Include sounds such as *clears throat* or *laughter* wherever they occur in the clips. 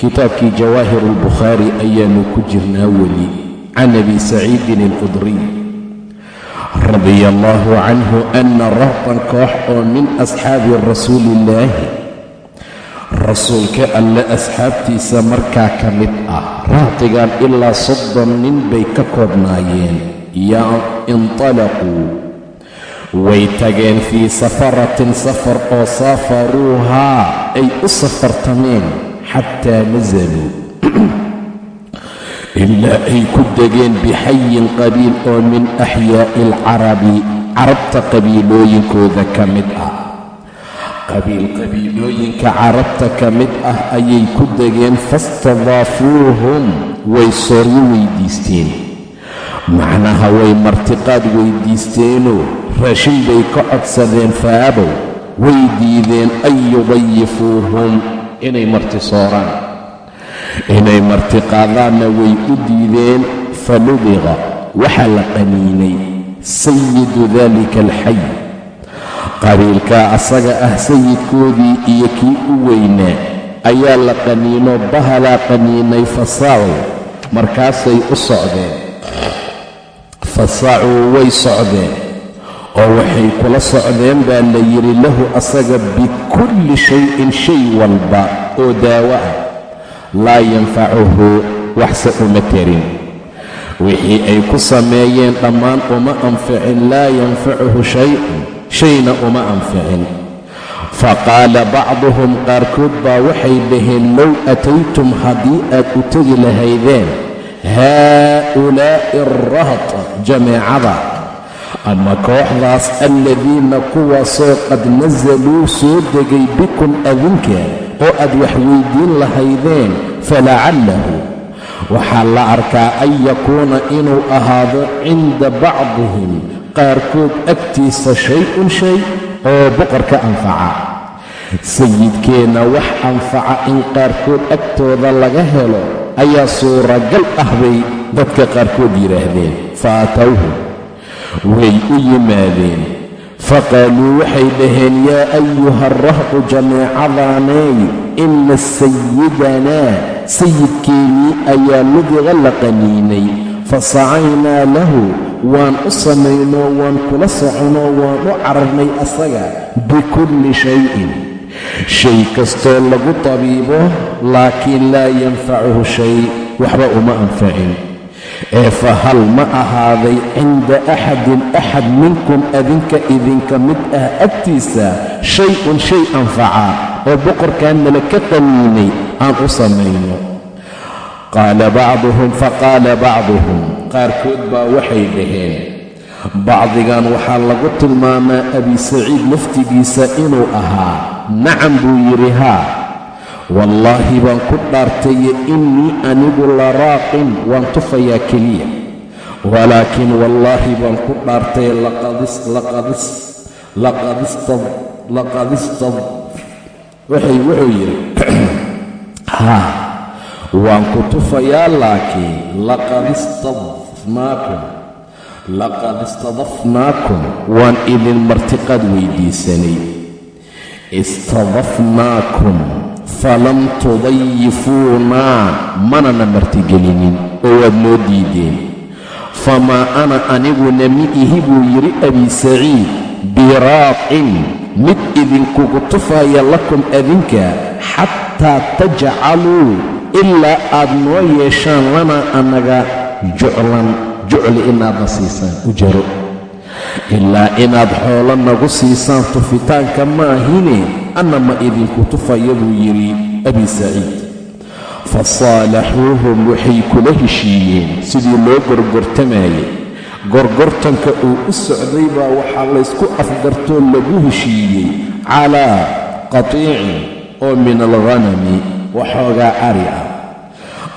kitaabkii jawaahir albukhaari ayaanu ku jirnaa weli can abi saciidin alqudriy radia allaahu canhu ana rahtan koox oo min asxaabi rasuuliillaahi rasuulka alle asxaabtiisa markaa ka mid ah rahtigan ilaa soddon nin bay ka koobnaayeen yaa intalaquu way tageen fii safaratin safar oo saafaruuhaa ay u safartameen xataa nasaluu ilaa ay ku degeen bixayin qabiil oo min axyaa'i alcarabi carabta qabiilooyinkooda ka mid ah qabiil qabiilooyinka carabta ka mid ah ayay ku degeen fastadaafuuhum way sooryo weydiisteen macnaha way martiqaad weydiisteenoo raashin bay ka codsadeen faabow way diideen an yudayifuuhum inay marti sooraan. Inay marti qaadaanna way u diideen faludiqa waxaa la qaniinay sayidu daalika alxay. Qabiilkaa asaga ah sayidkoodii iyo kii u weynaa ayaa la qaniino bahalaa qaniinay fasaacu markaasay u socdeen. Fasaacuu way socdeen oo waxay kula socdeen baa la yidhi lahu asaga bikulli shayin shay walba oo daawo ah laa yanfacuhu waxse uma tarin wixii ay ku sameeyeen dhammaan uma anficin laa yanfacuhu shayun shayna uma anficin. Faqaala bacduhum qaarkood baa waxay dhaheen low ataytum haddii aad u tegi lahaydeen haa'ulaa'i alraht jameecada ama kooxdaas alladiina kuwaasoo qad nasaluu soo degay bikum adinka oo aad wax weyddiin lahaydeen falacallahu. Waxaa la arkaa an yakuuna inuu ahaado cinda bacdihim qaarkood agtiisa shay-un shay oo boqorka anfaca. Sayidkeenna wax anfaca in qaarkood agtooda laga helo ayaa suuragal ah bay dadka qaarkood yidhaahdeen. Fa atowhu way u yimaadeen. Faqaaluu waxay dhaheen yaa ayuha arahqu jameecadaanay inna sayidanaa sayidkeennii ayaa ludiqa la qaniinay. Fasacaynaa lahu waan u samaynoo waan kula soconoo waan u cararnay asaga bikulli shayin. Shay kastoo lagu tabiibo laakiin laa yanfacuhu shay waxba uma anfacin ee fa hal ma ahaaday cinda axadin axad minkum adinka idinka mid ah agtiisa shay-un shay anfaca oo boqorkan nala ka qaniinay aan u samayno. Qaala bacduhum faqaala bacduhum qaarkood baa waxay dhaheen bacdigan waxaa lagu tilmaamaa abi saciid laftigiisa inuu ahaa nacam buu yidhi haa wallaahi baan ku dhaartaye innii anigu la raaqin waan tufayaa keliya. Walaakiin wallaahi baan ku dhaartay laqadistad wuxuu yidhi *clears throat* haa waan ku tufayaa laakiin laqadistadnaakum laqad istadafnaakum waan idin martiqaad weydiisanay. Istadafnaakum falam tudayifuunaa manana martigelinin oo waad noo diideen famaa ana aniguna mi'ihi buu yidhi abi saciid biraaqin mid idinkugu tufaaya lakum adinka xataa tajcaluu ilaa aad noo yeeshaan lanaa annaga juclan jucli inaadna siisaan u jaro ilaa inaad xoolo nagu siisaan tufitaanka maahine anna ma idinku tufaya buu yidhi abi saciid fa saalaxuuhum waxay kula heshiiyeen sidii loo gorgortamayay gorgortanka uu u socday baa waxaa laysku afgartoo lagu heshiiyey calaa qatiicin oo min alghanami waxoogaa cari ah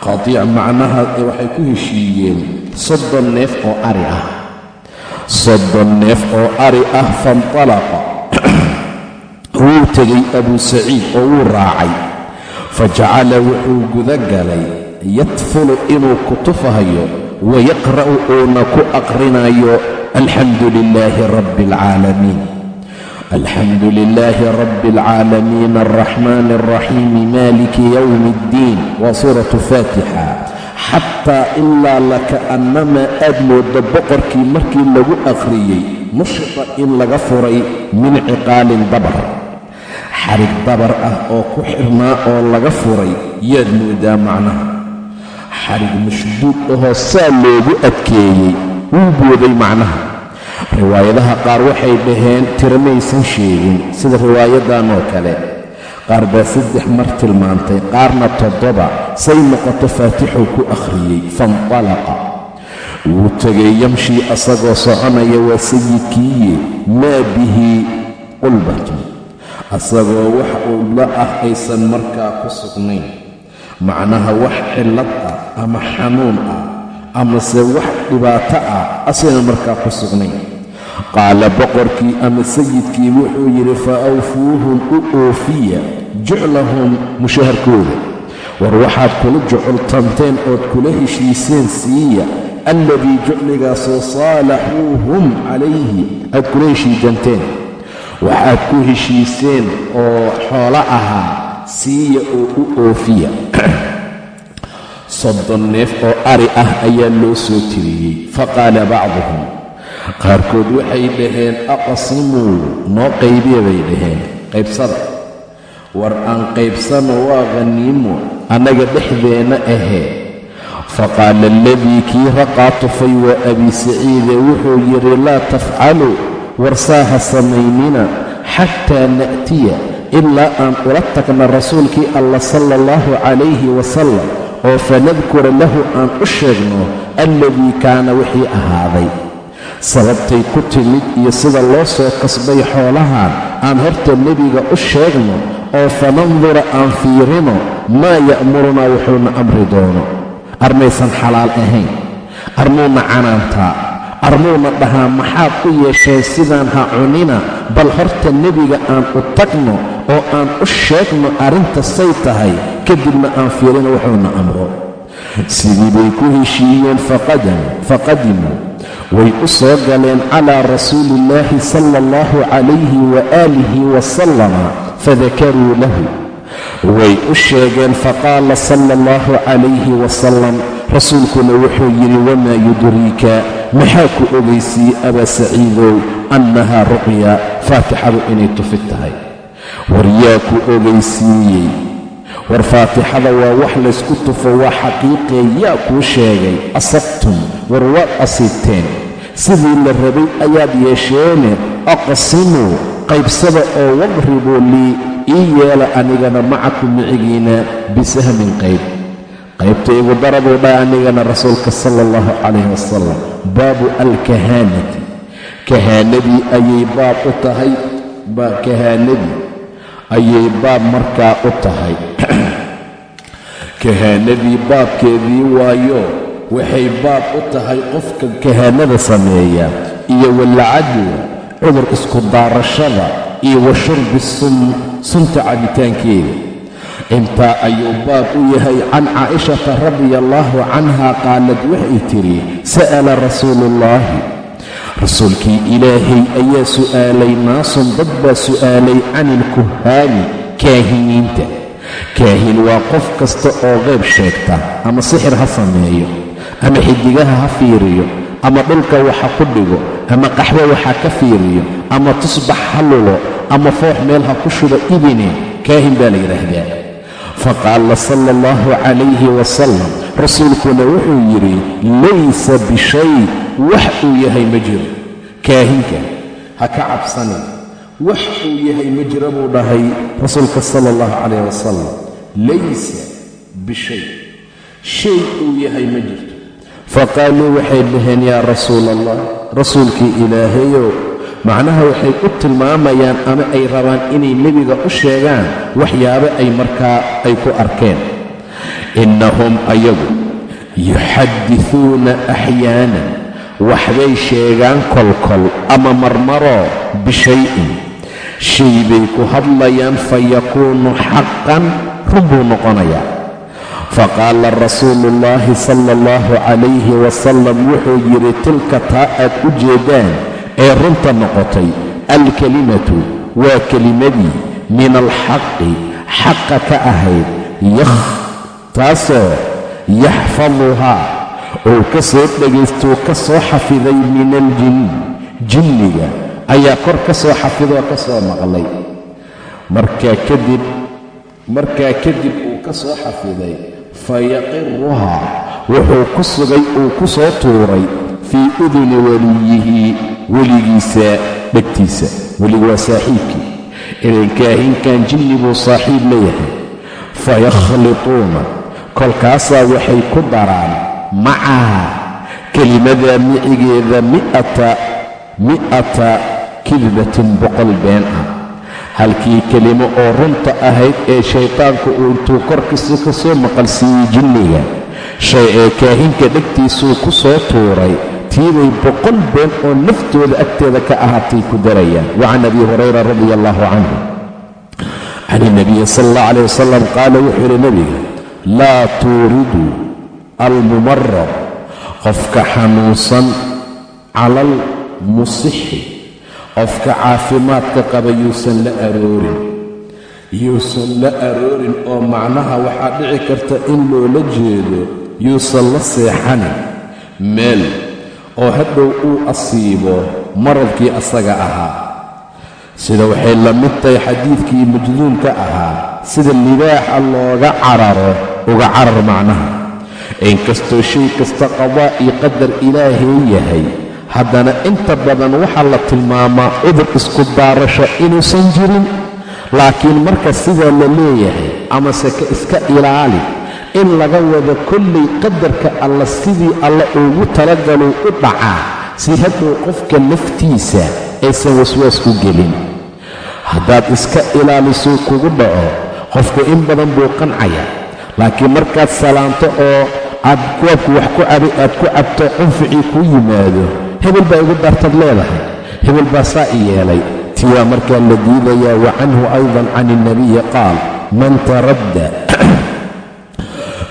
qadiic macnaha waxay ku heshiiyeen soddon neef oo ari ah soddon neef oo ari ah faintalaqa wuu tegay abuu saciid oo wuu raacay. Fa jacala wuxuu guda galay yadfulu inuu kutufahayo wayaqra'u uuna ku aqrinayo alxamdu lilaahi rabbi alcaalamiin alxamdu lilaahi rabbi alcaalamiin alraxmaan alraxiimi maaliki yowmi اddiin waa suuratu faatixa. Xataa ilaa lakaannamaa aad moodo boqorkii markii lagu akhriyey nushita in laga furay min ciqaalin dabar xarig dabar ah oo ku xirnaa oo laga furay yaad moodaa macnaha. Xarig mashduud ahoo saa loogu adkeeyey wuu booday macnaha. Riwaayadaha qaar waxay dhaheen tiramaysan sheegin sida riwaayadan oo kale. Qaar baa saddex mar tilmaantay qaarna toddoba say noqoto faatixuu ku akhriyey faintalaqa wuu tegay yamshii asagoo soconaya waa sayidkiiye maa bihi qulbatun asagoo wax uula ah aysan markaa ku sugnayn. Macnaha wax cillad ah ama xanuun ah amase wax dhibaato ah asaynan markaa ku sugnayn. Qaala boqorkii ama sayidkii wuxuu yidhi fa awfuuhum u oofiya juclahum mushaharkooda. War waxaad kula jucultanteen ood kula heshiiseen siiya alladii jucligaasoo saalaxuuhum calayhi aad kula heshiijanteen waxaad ku heshiiseen oo xoolo ahaa siiya oo u oofiya. *clears throat* Soddon neef oo ari ah ayaa loo soo tiriyey. Faqaala bacduhum qaarkood waxay dhaheen aqsimuu noo qaybiya bay dhaheen. Qaybsada war aan qaybsano waa khaniimo annaga dhexdeenna ahee faqaala aladii kii raqaa tufay waa abi saciide wuxuu yidhi laa warsaaha samaynina xataa na'tiya ilaa aan ula tagna rasuulkii alla sala allahu calayhi wasalam oo fanadkura lahu aan u sheegno alladii kaana wixii ahaaday. Sababtay ku timid iyo sida loo soo kasbay xoolahan aan horta nebiga u sheegno oo fanandura aan fiirino maa ya'murunaa wuxuuna amri doono. Armaysan xalaal ahayn armuuna canaantaa armuuna dhahaa maxaad u yeesheen sidaan ha cunina? Bal horta nebiga aan u tagno oo aan u sheegno arrinta say tahay kadibna aan fiirino wuxuuna amro. Sidii bay ku heshiiyeen faqadimuu way u soo galeen calaa rasuuli illaahi sala allahu calayhi waaalihi wasalama fadakaruu lahu. Way u sheegeen faqaala sala allahu calayhi wasalam rasuulkuna wuxuu yidhi wamaa yudriika maxaa ku ogaysiiyey abaa saciidow annahaa ruqya faatixadu inay tufid tahay? War yaa ku ogaysiiyey war faatixada waa wax laysku tufo waa xaqiiqee yaa kuu sheegay. Asabtum war waad asiibteen sidii la rabay ayaad yeesheene aqsimuu qaybsada oo wadribuu lii ii yeela anigana macakum micigiina bisahmin qayb qaybta igu darabuu dha anigana rasuulka sala allahu calayh wasalam baabu alkahaanati. Kahaanadii ayay baab u tahay kahaanadii ayay baab markaa u tahay. *clears throat* Kahaanadii baabkeedii waayo waxay baab u tahay qofka kahaanada sameeya iyo walacadwa cudur isku daarashada iyo wa shurbi sun sunta cabitaankeeda intaa ayuu baab u yahay can caa'ishata radia allaahu canha qaalad waxay tidhi sa'ala rasuuluullaahi rasuulkii ilaahay ayaa su'aalay naasun dad baa su'aalay can ilkuhaani kaahiniinta. Kaahin waa qof kasta oo qayb sheegta ama sixir ha sameeyo ama xidigaha ha fiiriyo ama dhulka waxa ku dhigo ama qaxwo waxa ka fiiriyo ama tusbax ha lulo ama foox meel ha ku shuba ibine. Kaahin baa la yidhaahdaa faqaala sala allahu calayhi wasalam rasuulkuna wuxuu yidhi laysa bishay. Wax uu yahay ma jiro. Kaahinka ha ka cabsanin wax uu yahay ma jiro buu dhahay rasuulka sala allahu calayh wasalam laysa bishay. Shay uu yahay ma jirto. Faqaaluu waxay dhaheen yaa rasuula allah rasuulkii ilaahayow macnaha waxay u tilmaamayaan ama ay rabaan inay nebiga u sheegaan waxyaabo ay markaa ay ku arkeen. Innahum ayagu yuxadisuuna axyaanan waxbay sheegaan kolkol ama marmaroo bishay-in. Shay bay ku hadlayaan fayakuunu xaqan run buu noqonayaa. Faqaala rasuulu ullaahi sala allahu calayhi wasalam wuxuu yidhi tilka taa aad u jeedaan ee runta noqotay alkelimatu waa kelimadii min alxaqi xaqa ka ahayd yakh taasoo yaxfaduhaa uu ka soo dhagaystuu ka soo xafiday min aljin jinniga ayaa kor ka soo xafidoo ka soo maqlay. Markaa kadib markaa kadib uu ka soo xafiday fayaqiruhaa wuxuu ku sugay uu ku soo tuuray fii uduni weliyihi weligiisa dhegtiisa. Weligu waa saaxiibkii. Idankaahinkan jinni buu saaxiib leeyahay. Fayakhlituuna kolkaasaa waxay ku daraan macaha. Kelimadaa micigeeda mi'ata kidbatin boqol been ah. Halkii kelimo oo runta ahayd ee shaytaanku uu intuu korkiisa ka soo maqalsiiyey jinniga shay ee kaahinka dhegtiisuu ku soo tuuray tiibay boqol been oo naftooda agteeda ka ahaatay ku darayaan. Wa can abi hurayra radia allahu canhu. Can ilnabiyi sala allah calayh wasalam qaala wuxuu yidhi nebiga laa tuuridu almumarad qofka xanuunsan cala almusixi qofka caafimaadka qaba yuusan la aroorin yuusan la aroorin oo macnaha waxaa dhici karta in loola jeedo yuusan la seexanin meel oo hadhow uu asiibo maradkii asaga ahaa. Sida waxay la mid tahay xadiidkii majduunka ahaa sida libaaxa looga cararo uga carar macnaha. Inkastoo shay kasta qadaa iyo qadar ilaahay yahay haddana inta badan waxaa la tilmaamaa cudur isku daarasho inuusan jirin. Laakiin marka sidaa la leeyahay amase ka iska ilaali in laga wado kollay qadarka alla sidii alla ugu talagaluu u dhacaa si hadhow qofka naftiisa aysan waswaas u gelin. Haddaad iska ilaalisuu kugu dhaco qofku in badan buu qancaya. Laakiin markaad salaanto oo aad kuwaabku wax ku cabay aad ku cabto cunficii kuu yimaado hebel baa igu daartad leedahay. Hebel baa saa i yeelay. Tii markaa la diidayaa wa canhu aydan can ilnabiyi qaal man taradda *clears throat*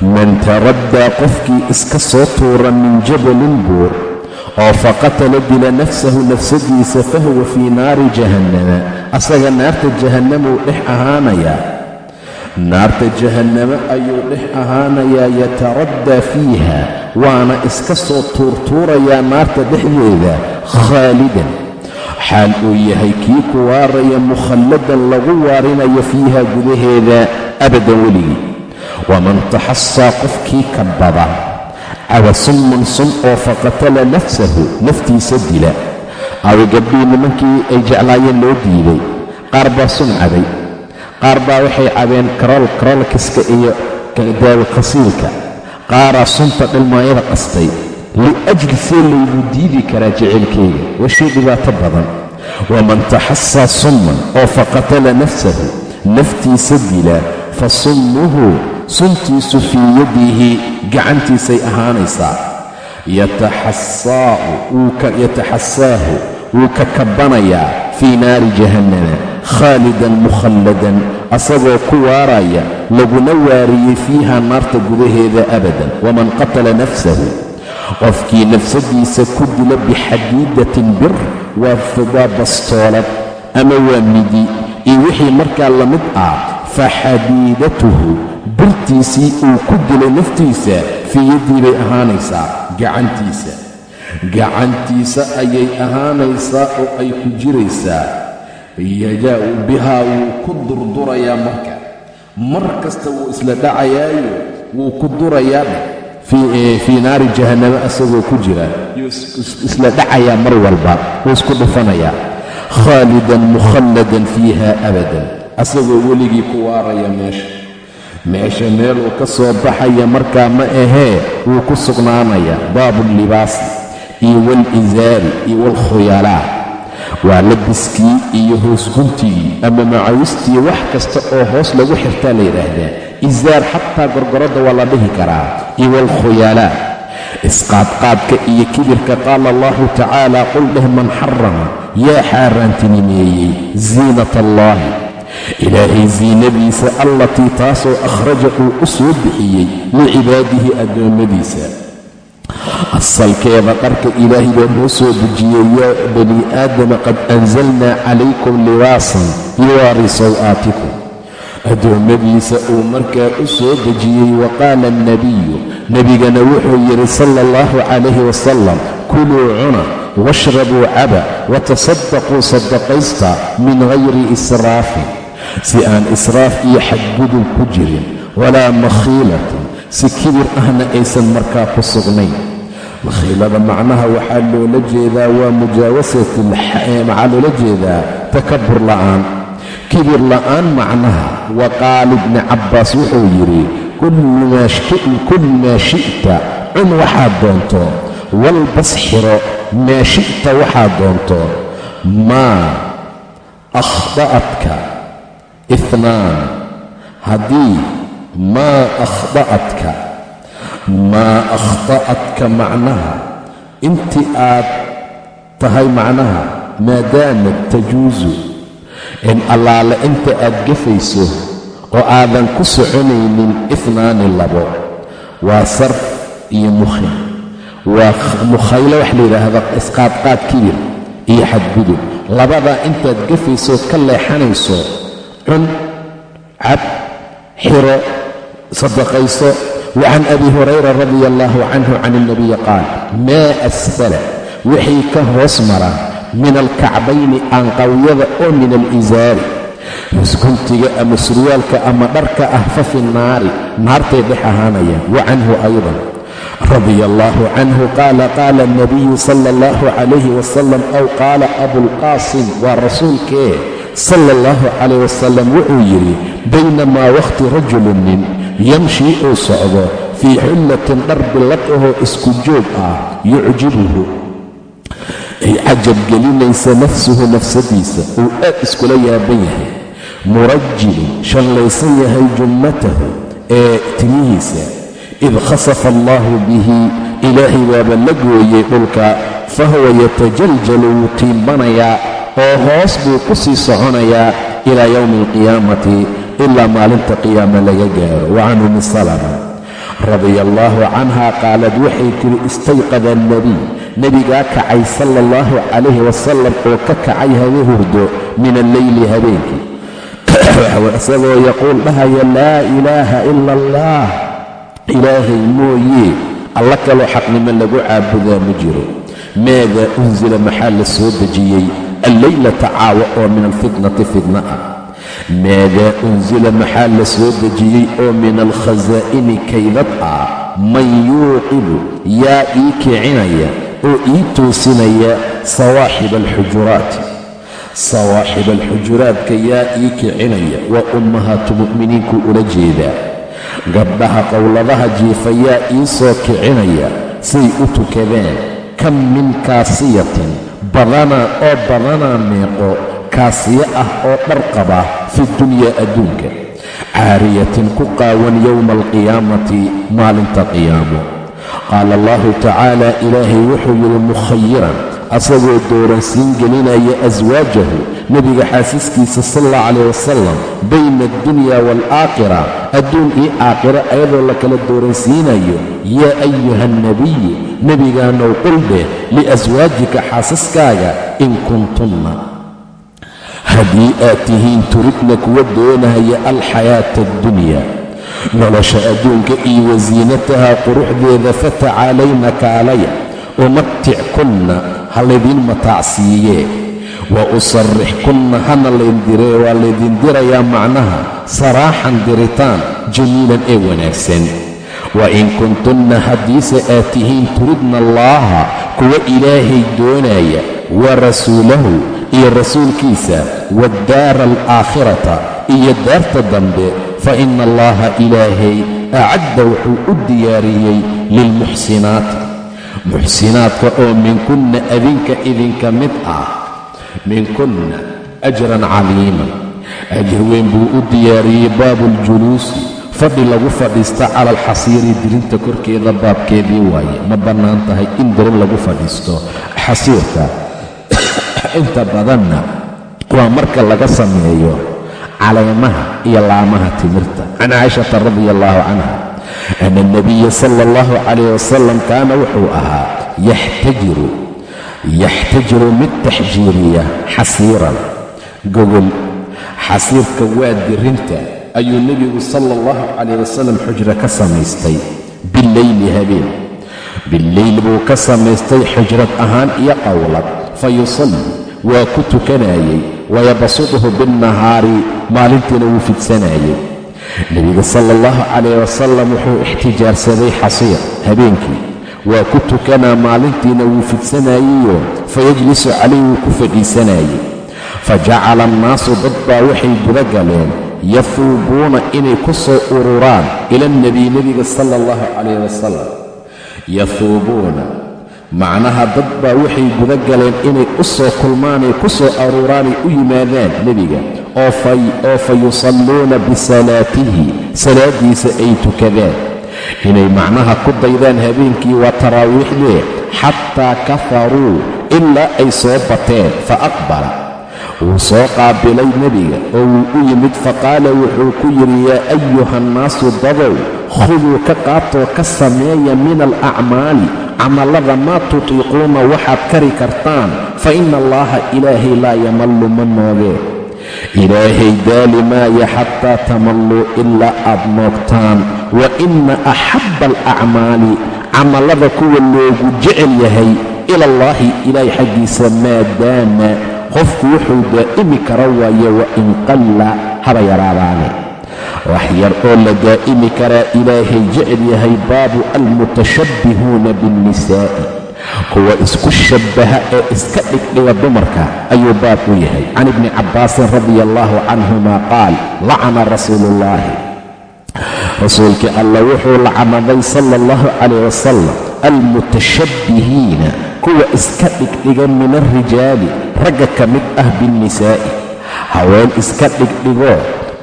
man taraddaa qofkii iska soo tuura min jabalin buur oo faqatala dila nafsahu nafsadiisa fahuwa fii naari jahannama asaga naarta jahannamuu dhex ahaanayaa naarta jahannamo ayuu dhex ahaanayaa yataraddaa fiiha waana iska soo tuurtuurayaa naarta dhexdeeda khaalidan xaal uu yahay kii ku waaraya mukhalladan lagu waarinayo fiiha gudaheeda abadan weligii waman taxasaa qofkii ka bada caba summan sun oo faqatala nafsahu naftiisa dila awi gabdhii nimankii ay jeclaayeen loo diiday qaar baa sun cabay qaar baa waxay cabeen karool karoolkiska iyo daawilkhasiilka qaaraa sunta dhilmaanyada qastay liajli see laygu diidi karaa jecelkeyga waa shay dhibaato badan waman taxasaa summan oo faqatala nafsahu naftiisa dila fa summuhu suntiisu fii yadihi gacantiisay ahaanaysaa. Yataxasaahu wuu ka kabbanayaa fii naari jahannama khaalidan mukhalladan asagoo ku waaraya laguna waariyey fiiha naarta gudaheeda abadan. Waman qatala nafsahu qofkii nafsadiisa ku dila bixadiidatin bir waa bastoolad ama waa midi iyo wixii markaa la mid ah fa xadiidatuhu birtiisii uu ku dilay naftiisa fii yaddii bay ahaanaysaa gacantiisa. Gacantiisa ayay ahaanaysaa oo ay ku jiraysaa yajaa'u bihaa wuu ku durdurayaa marka. Mar kasta wuu isla dhacayaayo wuu ku durayaa fii naari jahannamo asagoo ku jira isla dhacayaa mar walba wuu isku dhufanayaa. Khaalidan mukhalladan fiiha abadan asagoo weligii ku waaraya meesha meesha meeluu ka soo baxaya markaa ma ahee wuu ku sugnaanayaa baabu libaasi iyo waalisaari iyo waalkhuyalaa waa labiskii iyo hoosguntigii ama macawistii wax kasta oo hoos lagu xirtaa la yidhaahdaa. Isaar xataa gorgoradda waa la dhihi karaa. Iyo waalkhuyalaa isqaadqaadka iyo kibirka qaala allahu tacaala qul dheh man xarama yaa xaaraantinimeeyey ziinat allaahi ilaahay ziinadiisa allatii taasoo akhraja uu u soo bixiyey licibaadihi addoommadiisa. Asalkeeda dharka ilaahay baa noo soo dejiyey yaa bani aadama qad anzalnaa calaykum libaasan yuwaari saw'aatikum. Addoommadiisa uu markaa u soo dejiyey wa qaala alnabiyu nebigana wuxuu yidhi sala allahu calayhi wasalam kuluu cuna washrabuu caba watasaddaquu sadaqaysta min hayri israafin si aan israaf iyo xadgudub ku jirin walaa makhiilatin si kibir ahna aysan markaa ku sugnayn. Makhiilada macnaha waxaa loola jeedaa waa mujaawasatmaxaa loola jeedaa takabur la'aan. Kibir la'aan macnaha wa qaala ibni cabbaas wuxuu yidhi kul maa shi'ta cun waxaad doonto walbas xiro maa shi'ta waxaad doonto maa akhda'adka itnaan haddii maa akhda'adka maa akhda'adka macnaha intii aad tahay macnaha maadaamad tajuusu in allaale inta aad gafayso oo aadan ku soconaynin ifnaani labo waa sarf iyo mukhin waa mukhaylo wax la yidhaahdo isqaadqaad kibir iyo xadgudub labadaa intaad gafaysood ka leexanayso cun cab xiro sadaqayso. Wa can abi hurayra radia allaahu canhu can ilnabiyi qaal maa asfala wixii ka hoos mara min alkacbayni aanqawyada oo min alisaari musguntiga ama surwaalka ama dharka ah fa fi nnaari naartay dhex ahaanayaan. Wa canhu aydan. Radia allaahu canhu qaala qaala alnabiyu sala allahu calayhi wasalam aw qaala abulqaasim waa rasuulkee sala allahu calayh wasalam wuxuu yidhi baynamaa wakhti rajulun nin yamshii uu socdo fii xullatin dhar billad ahoo isku joog ah yucjibuhu. Ay cajab gelinaysa nafsuhu nafsadiisa uu aad iskula yaaban yahay. Murajilun shallaysan yahay jummatahu ee timihiisa id khasafa allaahu bihi ilaahay baaba la gooyey dhulka fa huwa yatajaljalu wuu tiimbanayaa oo hoos buu ku sii soconayaa ilaa yowmi alqiyaamati ilaa maalinta qiyaame laga gaaro. Wa can salama radia allaahu canha qaalad waxay tiri istayqada alnebiy nebigaa kacay sala allahu calayhi wasalam oo ka kacay habe hurdo min alleyli habeenkii. Isagoo yaquul dhahaya laa ilaaha ila allah ilaahay mooyee alla kaloo xaqnimo lagu caabudaa ma jiro. Maadaa unsila maxaa la soo dejiyey alleylata caawa oo min alfitnati fitna ah maadaa unsila maxaa la soo dejiyey oo min alkhasaa'ini kaydad ah? Man yuuqidu yaa ii kicinaya oo ii toosinaya sawaaxiba alxujuraati sawaaxiba alxujuraadka yaa ii kicinaya waa ummahaatu mu'miniinku ula jeedaa gabdhaha qowladaha jiifayaa ii soo kicinaya say u tukadaan kam min kaasiyatin badanaa oo badanaa meeqo kaasiye ah oo dhar qaba fi dunyaa adduunka. Caariyatin ku qaawan yowma alqiyaamati maalinta qiyaamo. Qaala allahu tacaala ilaahay wuxuu yidhi mukhayiran asagoo dooransiin gelinaya aswaajahu nebiga xaasiskiisa sal allah calayh wasalam bayna addunya waalaakhira adduun iyo aakhiro ayadoo la kala dooransiinayo yaa ayuha alnabiyu nebigaanow quldheh liaswaajika xaasaskaaga in kuntunna. Haddii aad tihiin turidna kuwa doonaya alxayaata addunya nolosha adduunka iyo wasiinataha quruxdeeda fatacaalayna kaalaya umatickunna ha laydin mataacsiiyee wa usarrixkunna hana waa laydin dirayaa macnaha saraaxan diritaan jamiilan ee wanaagsan. Wa in kuntunna haddiise aad tihiin turidna allaaha kuwa ilaahay doonaya wa rasuulahu iyo rasuulkiisa waaddaara alaakhirata iyo daarta dambe fa ina allaha ilaahay acadda wuxuu u diyaariyey lilmuxsinaati muxsinaadka oo minkunna adinka idinka mid ah minkunna ajran caliiman. Ajir weyn buu u diyaariyey baabu aljuluusi fadhi lagu fadhiista cala alxasiiri dirinta korkeeda baabkeedii waaye. Ma bannaan tahay in dirin lagu fadhiisto. Xasiirka *coughs* inta badanna waa marka laga sameeyo caleemaha iyo laamaha timirta. Can caaishata radi allahu canha ana alnabiya sala allahu calayh wasalam kaana wuxuu ahaa yaxtajiru yaxtajiru mid taxjiiriya xasiiran. Gogol xasiirka waa dirinta ayuu nebigu sala allahu calayh wasalam xujro ka samaystay bileyli habeen. Bileyl buu ka samaystay xujrad ahaan iyo qowlad fa yusalli waa ku tukanayey wayabasuduhu binnahaari maalintiina wuu fidsanayey nebiga sala allahu calayh wasalam wuxuu ixtijaarsaday xasiir habeenkii waa ku tukanaa maalintiina wuu fidsanayeyo fayajlisu calayhi wuu ku fadhiisanayey. Fa jacala annaasu dad baa waxay guda galeen yafuubuuna inay ku soo ururaan ila alnebiy nebiga sala allahu calayh wasalam yafuubuuna macnaha dad baa waxay guda galeen inay u soo kulmaanay ku soo aruuraanay u yimaadaan nebiga. Oo fa yusalluuna bisalaatihi salaaddiisa ay tukadaan inay macnaha ku daydaan habeenkii waa taraawiixdee xataa kafaruu ilaa ay soo bateen fa aqbala. Wuu soo qaabilay nebiga oo wuu u yimid faqaala wuxuu ku yidhi yaa ayuha annaasu dadow khuduu ka qaatoo ka sameeya min alacmaali camallada maa tutiiquuna waxaad kari kartaan fa ina allaha ilaahay laa yamallu ma noogee ilaahay daali maaya xataa tamalluu ilaa aad noogtaan wa ina axabba alacmaali camallada kuwa loogu jecel yahay ila allaahi ilaahay xaggiisa maadaama qofku wuxuu daa'imi kara waaye wa in qalla haba yaraadaane. Wax yar oo la daa'imi karaa ilaahay jecel yahay baabu almutashabbihuuna biاnnisaa'i kuwa isku shabbaha ee iska dhigdhiga dumarka ayuu baab u yahay. Can ibni cabbaasin radia allahu canhuma qaal lacana rasuulu ullaahi rasuulkii alla wuxuu lacnaday sala allahu calayh wasalam almutashabbihiina kuwa iska dhigdhiga min alrijaali ragga ka mid ah biاnnisaa'i haween iska dhigdhigo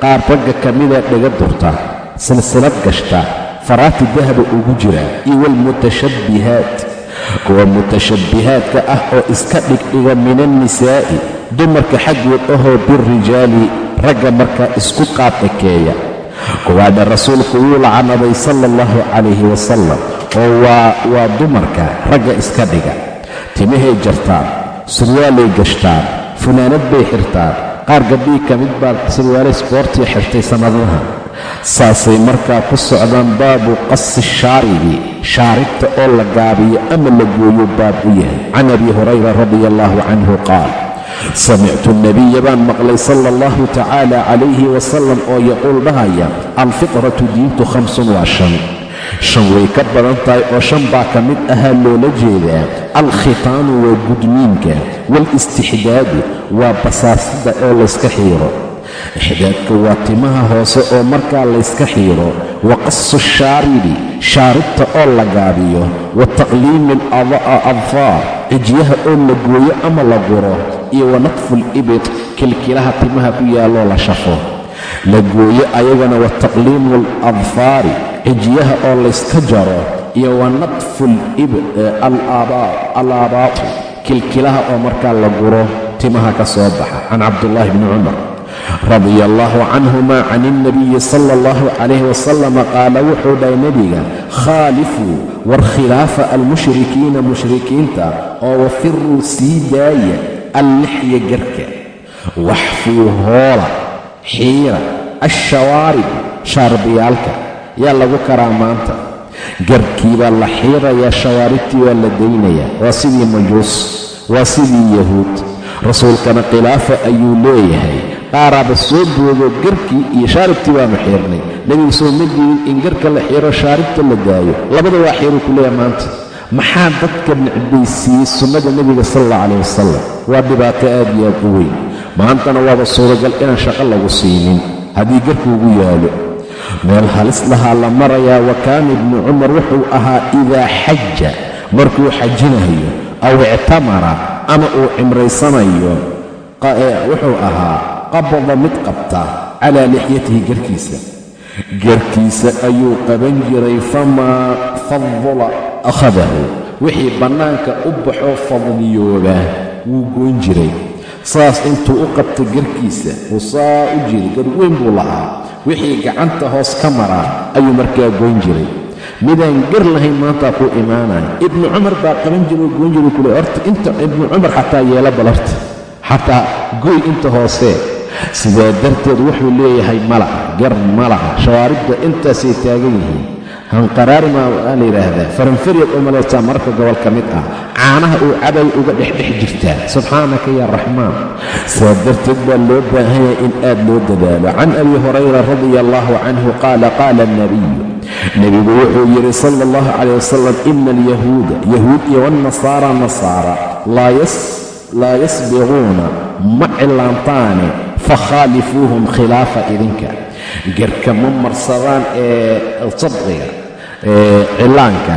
qaar ragga ka mida dhaga durta silsilad gashta faraati dahaba ugu jira iyo waalmutashabbihaat kuwa mutashabbihaadka ah oo iska dhigdhiga min annisaa'i dumarka xaggood ahoo birijaali ragga markaa isku qaad ekeeya kuwaadha rasuulku wuu lacanaday sala allahu calayhi wasalam oo waa dumarka ragga iska dhiga. Timahay jartaan surwaalay gashtaan funaanad bay xirtaan. Qaar gabdhihii ka mid baa surwaale isboortii xirtay sannadaha saasay markaa ku socdaan baabu qasi shaaribi shaaribta oo la gaabiyo ama la gooyo baab u yahay. Can abi hurayra radia allahu canhu qaal samictu nabiya baan maqlay sala allahu tacaala calayhi wasalam oo yaquul dhahaya alfitratu diintu khamsun waa shan. Shan way ka badan tahay oo shan baa ka mid ahaa loola jeedaa. Alkhitaanu waa gudniinka waalistixdaadu waa basaasida oo layska xiiro ixdaadka waa timaha hoose oo markaa layska xiiro wa qasu shaaribi shaaribta oo la gaabiyo. Wa taqliimi aladfaar cijyaha oo la gooyo ama la guro. Iyo wa natfu libid kilkilaha timaha ku yaalloo la shafo. La gooyo ayagana wa taqliimu aladfaari cijyaha oo layska jaro. Iyo wa natfu alaabaatu kilkilaha oo markaa la guro timaha ka soo baxa. Can cabdullaahi bni cumar radia allaahu canhuma can ilnabiyi sala allahu calayh wasalama qaala wuxuu dhahay nebiga khaalifuu war khilaafa almushrikiina mushrikiinta oo wafiruu sii daaya allixya garka waxfuu hoola xiira ashawaarib shaarbiyaalka yaa lagu karaa maanta garkii baa la xiirayaa shawaaribtii waa la daynayaa waa sidii majuus waa sidii yahuud rasuulkana khilaafa ayuu leeyahay qaaraaba soo boodo garkii iyo shaaribtii baanu xiirnay nebigu soo ma diidin in garka la xiiro shaaribta la daayo. Labada waa xiiruu ku leeyahay maanta. Maxaa dadka necbaysiiyey sunnada nebiga sal alla calayh wasalam waa dhibaato aad iyo aad u weyn. Maantana waaba suuragal inaan shaqo lagu siinin. Haddii garku ugu yaalo. Meel halis lahaa la marayaa wa kaana ibnu cumar wuxuu ahaa idaa xaja markuu xajinayo aw ictamara ama uu cimraysanayo wuxuu ahaa qabada mid qabta calaa lixyatihi garkiisa. Garkiisa ayuu qaban jiray famaa fadula akhadahu. Wixii bannaanka u baxoo fadliyooba wuu goyn jiray. Saas intuu u qabta garkiisa uu saa u jiray gar weyn buu lahaa. Wixii gacanta hoos ka maraa ayuu markaa goyn jiray. Midaan gar lahayn maantaa kuu imaanaya ibnu cumar baa qaban jira oo goyn jiray kule horta inta ibnu cumar xataa yeela balarta xataa goy inta hoose sidaa darteed wuxuu leeyahay malaha gar malaha shawaaribda intaasay taagan yihiin. Hanqaraari maa waa la yidhaahdaa faranfariyad u mararka gobol ka mid ah. Caanaha uu cabay uga dhexdhex jirtaa subxaanaka yaa raxmaan saa darteed baa loo baahanyay in aad loo dadaalo. Can abi hurayra radia allahu canhu qaala qaala alnabiyu nebigu wuxuu yidhi sala allahu calayh wasalam ina alyahuuda yahuud iyo waalnasaara nasaara laa yasbiquuna ma cillaantaane fakhaalifuuhum khilaafa idinka garka ma marsadaan ee sabqiga ee cillaanka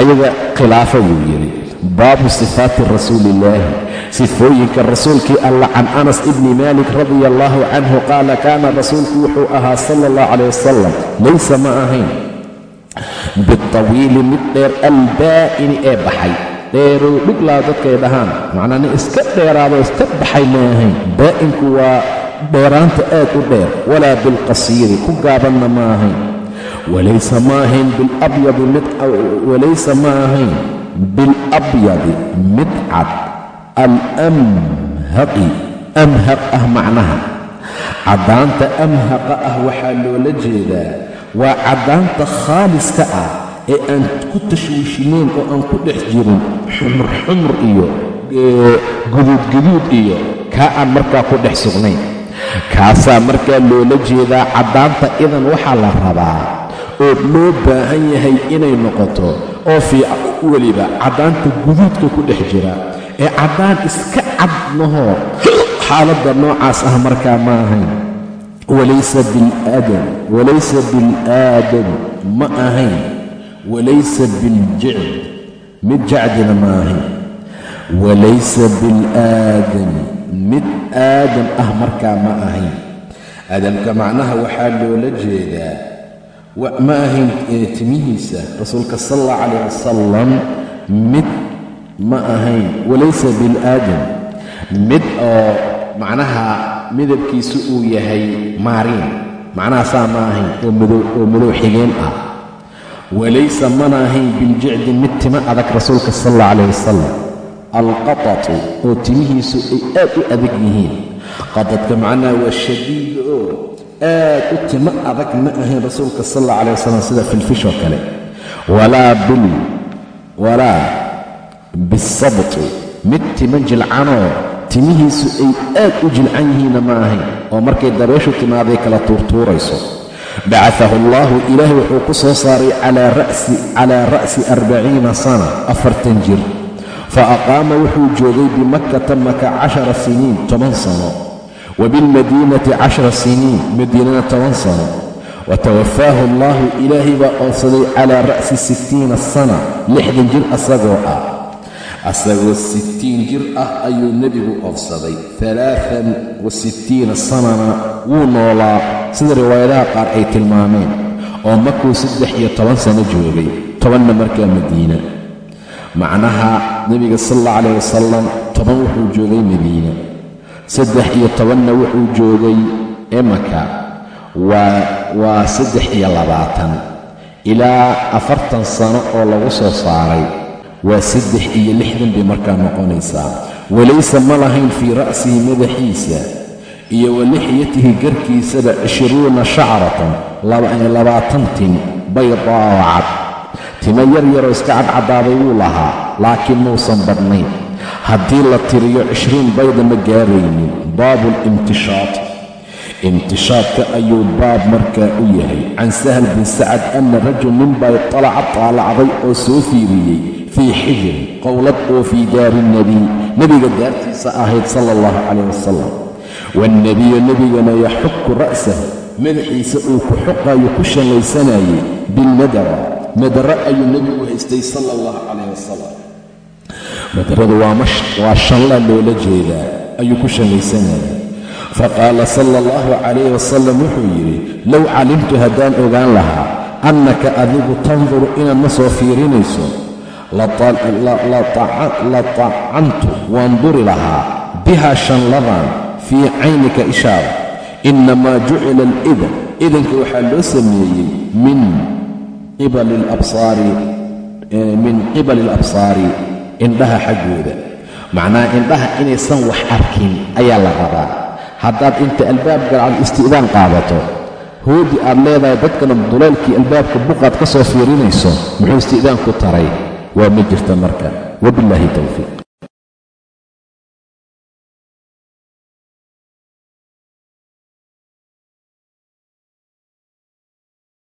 ayaga khilaafa wuu yidhi baabu sifaati rasuuliillaahi sifooyinka rasuulkii alla can anas ibni maalik radia allahu canhu qaala kaana rasuulku wuxuu ahaa sala allah calayh wasalam laysa ma ahayn bitawiili mid dheer albaa'ini ee baxay dheerow dhiglaa dadkay dhahaan macnaa iska dheeraado iska baxay ma ahayn baa'inku waa dheeraanta aad u dheer walaa bilqasiiri ku gaabanna ma ahayn. Walaysa ma ahayn bilabyadi mid walaysa ma ahayn bilabyadi mid cad. Alamhaqi amhaq ah macnaha. Caddaanta amhaqa ah waxaa loola jeedaa waa caddaanta khaaliska ah ee aan ku tashwiishinayn oo aan ku dhex jirin xumur xumur iyo guduudguduud iyo kaa aan markaa ku dhex sugnayn kaasaa markaa loola jeedaa caddaanta idan waxaa la rabaa oo loo baahan yahay inay noqoto oo fiica weliba caddaanta guduudka ku dhex jira ee caddaan iska cadnahoo xaaladda noocaas ah markaa ma ahayn. Walaysa bilaadam walaysa bilaadam ma ahayn. Walaysa biljicd mid jacdina ma ahayn. Walaysa bilaadami mid aadam ah markaa ma ahayn. Aadamka macnaha waxaa loola jeedaa ma ahayn timihiisa rasuulka sal allah calayh wasalam mid ma ahayn walaysa bilaadam mid oo macnaha midabkiisu uu yahay maariin macnaha saa ma ahayn oo madow xigeen ah. Walaysa mana ahayn biljicdi mid tima adag rasuulka sal allah calayh wasalam alqatatu oo timihiisu ay aad u adag yihiin. Qatadka macnaha waa shadiid oo aad u timo adag ma ahayn rasuulka sal alla calayh wasalam sida filfishoo kale. Walaa bisabti mid timo jilcanoo timihiisu ay aad u jilcan yihiinna ma ahayn oo markay dabeeshu timaaday kala tuurtuurayso. Bacafahu allaahu ilaahay wuxuu ku soo saaray calaa ra'si arbaciina sana afartan jir fa aqaama wuxuu joogay bimakkata maka cashara siniin toban sano wa bilmadiinati cashara siniin madiinana toban sano wa tawafaahu allaahu ilaahay baa oonsaday calaa ra'si sittiina sana lixdan jir asagoo ah asagoo sittiin jir ah ayuu nebigu oofsaday alaaan wa sittiina sanana wuu noolaa sida riwaayadaha qaar ay tilmaameen oo makuu saddex iyo toban sano joogay tobanna markaa madiina macnaha nebiga sal alla calayh wasalam toban wuxuu joogay madiina saddex iyo tobanna wuxuu joogay emaka waa saddex iyo labaatan ilaa afartan sano oo lagu soo saaray. Waa saddex iyo lixdan bay markaa noqonaysaa. Walaysa ma lahayn fii ra'sihi madaxiisa iyo wa lixyatihi garkiisaba cishruuna shacratan labaatan tin oo cad timo yar yaroo iska cadcadaaday wuu lahaa laakiin muusan badnayn. Haddii la tiriyo cishriin bayda ma gaaraynin. Baabu limtishaat imtishaadka ayuu baab markaa u yahay. Can sahl bin sacad anna rajul ninbaa talaca taalacday oo soo fiiriyey fii xijrin qowlad oo fii daari nebiy nebiga daartiisa ahayd sala allahu calayh wasalam waannebiyu nebigana yaxuku ra'sahu. Madaxiisa uu ku xuqayo ku shallaysanayay bilmadara madara ayuu nebigu haystay sala allahu calayh wasalam madaradu waa shanla loola jeedaa ayuu ku shallaysanayay faqaala sala allahu calayh wasalam wuxuu yidhi low calimtu haddaan ogaan lahaa annaka adigu tanduru inaad ma soo fiirinayso la tacantu waan duri lahaa biha shanladan fii caynika ishaada innamaa jucila alidan idanka waxaa loo sameeyey min min qibali alabsaari indhaha xaggooda. Macnaha indhaha inaysan wax arkin ayaa la rabaa. Haddaad inta albaab galaad isti'daan qaadato hoodi aad leedahay dadkana duleelkii albaabka buqaad ka soo fiirinayso muxuu isti'daan ku taray? Waa ma jirta marka. Wabillaahi towfiiq